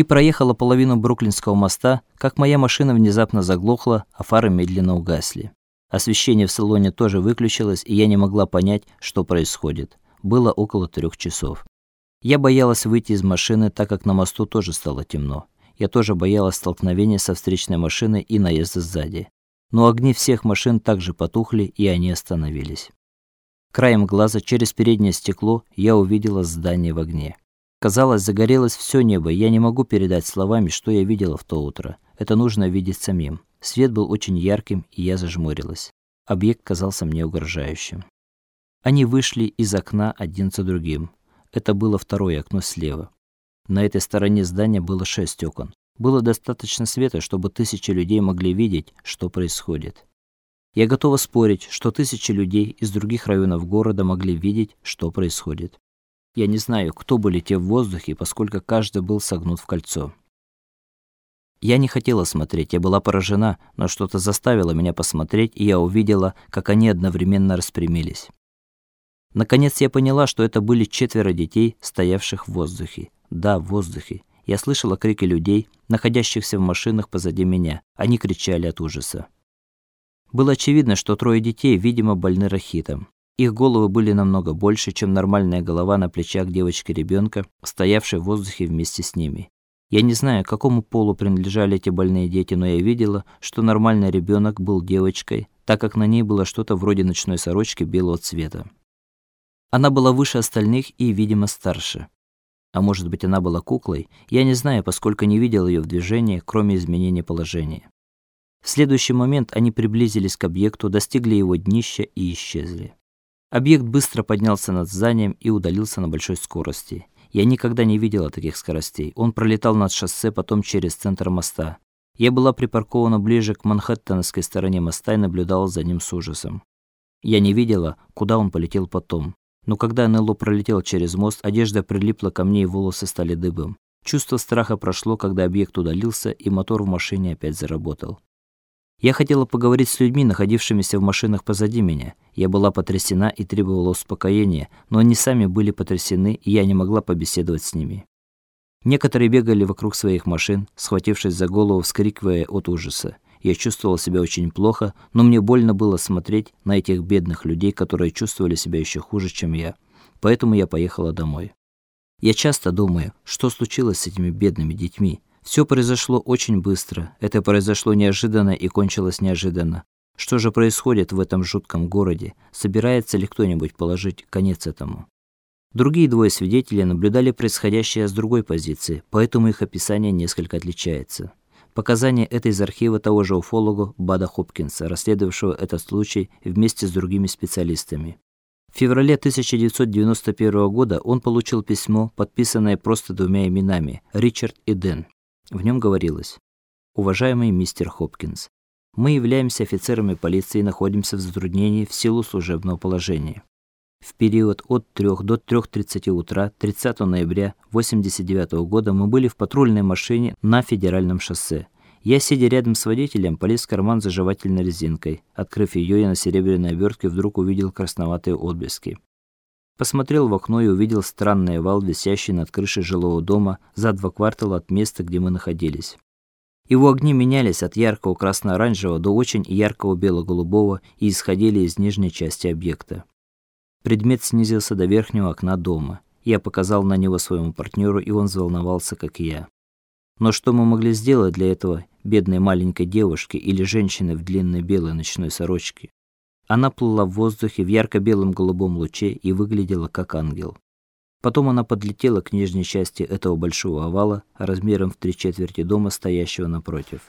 и проехала половину Бруклинского моста, как моя машина внезапно заглохла, а фары медленно угасли. Освещение в салоне тоже выключилось, и я не могла понять, что происходит. Было около трех часов. Я боялась выйти из машины, так как на мосту тоже стало темно. Я тоже боялась столкновения со встречной машиной и наезда сзади. Но огни всех машин также потухли, и они остановились. Краем глаза через переднее стекло я увидела здание в огне. Казалось, загорелось все небо, и я не могу передать словами, что я видела в то утро. Это нужно видеть самим. Свет был очень ярким, и я зажмурилась. Объект казался мне угрожающим. Они вышли из окна один за другим. Это было второе окно слева. На этой стороне здания было шесть окон. Было достаточно света, чтобы тысячи людей могли видеть, что происходит. Я готова спорить, что тысячи людей из других районов города могли видеть, что происходит. Я не знаю, кто были те в воздухе, поскольку каждый был согнут в кольцо. Я не хотела смотреть, я была поражена, но что-то заставило меня посмотреть, и я увидела, как они одновременно распрямились. Наконец я поняла, что это были четверо детей, стоявших в воздухе. Да, в воздухе. Я слышала крики людей, находящихся в машинах позади меня. Они кричали от ужаса. Было очевидно, что трое детей, видимо, больны рахитом. Их головы были намного больше, чем нормальная голова на плечах девочки ребенка, стоявшей в воздухе вместе с ними. Я не знаю, к какому полу принадлежали эти больные дети, но я видела, что нормальный ребенок был девочкой, так как на ней было что-то вроде ночной сорочки белого цвета. Она была выше остальных и, видимо, старше. А может быть, она была куклой? Я не знаю, поскольку не видел ее в движении, кроме изменения положения. В следующий момент они приблизились к объекту, достигли его днища и исчезли. Объект быстро поднялся над зданием и удалился на большой скорости. Я никогда не видела таких скоростей. Он пролетал над шоссе, потом через центр моста. Я была припаркована ближе к Манхэттенской стороне моста и наблюдала за ним с ужасом. Я не видела, куда он полетел потом. Но когда НЛО пролетел через мост, одежда прилипла ко мне и волосы стали дыбом. Чувство страха прошло, когда объект удалился, и мотор в машине опять заработал. Я хотела поговорить с людьми, находившимися в машинах позади меня. Я была потрясена и требовала успокоения, но они сами были потрясены, и я не могла побеседовать с ними. Некоторые бегали вокруг своих машин, схватившись за голову, вскрикивая от ужаса. Я чувствовала себя очень плохо, но мне больно было смотреть на этих бедных людей, которые чувствовали себя еще хуже, чем я. Поэтому я поехала домой. Я часто думаю, что случилось с этими бедными детьми. Все произошло очень быстро. Это произошло неожиданно и кончилось неожиданно. Что же происходит в этом жутком городе? Собирается ли кто-нибудь положить конец этому? Другие двое свидетелей наблюдали происходящее с другой позиции, поэтому их описание несколько отличается. Показания это из архива того же уфолога Бада Хопкинса, расследовавшего этот случай вместе с другими специалистами. В феврале 1991 года он получил письмо, подписанное просто двумя именами Ричард и Дэн. В нем говорилось: "Уважаемый мистер Хопкинс, мы являемся офицерами полиции и находимся в затруднении в силу служебного положения. В период от 3 до 3:30 утра 30 ноября 89 года мы были в патрульной машине на федеральном шоссе. Я, сидя рядом с водителем, полез в карман за жевательной резинкой. Открыв ее, я на серебряной обертке вдруг увидел красноватые отблески. Посмотрел в окно и увидел странный овал, висящий над крышей жилого дома за два квартала от места, где мы находились. Его огни менялись от яркого красно-оранжевого до очень яркого бело-голубого и исходили из нижней части объекта. Предмет снизился до верхнего окна дома. Я показал на него своему партнеру, и он взволновался, как и я. Но что мы могли сделать для этого бедной маленькой девушки или женщины в длинной белой ночной сорочке? Она плыла в воздухе в ярко-белом голубом луче и выглядела как ангел. Потом она подлетела к нижней части этого большого овала, размером в три четверти дома, стоящего напротив.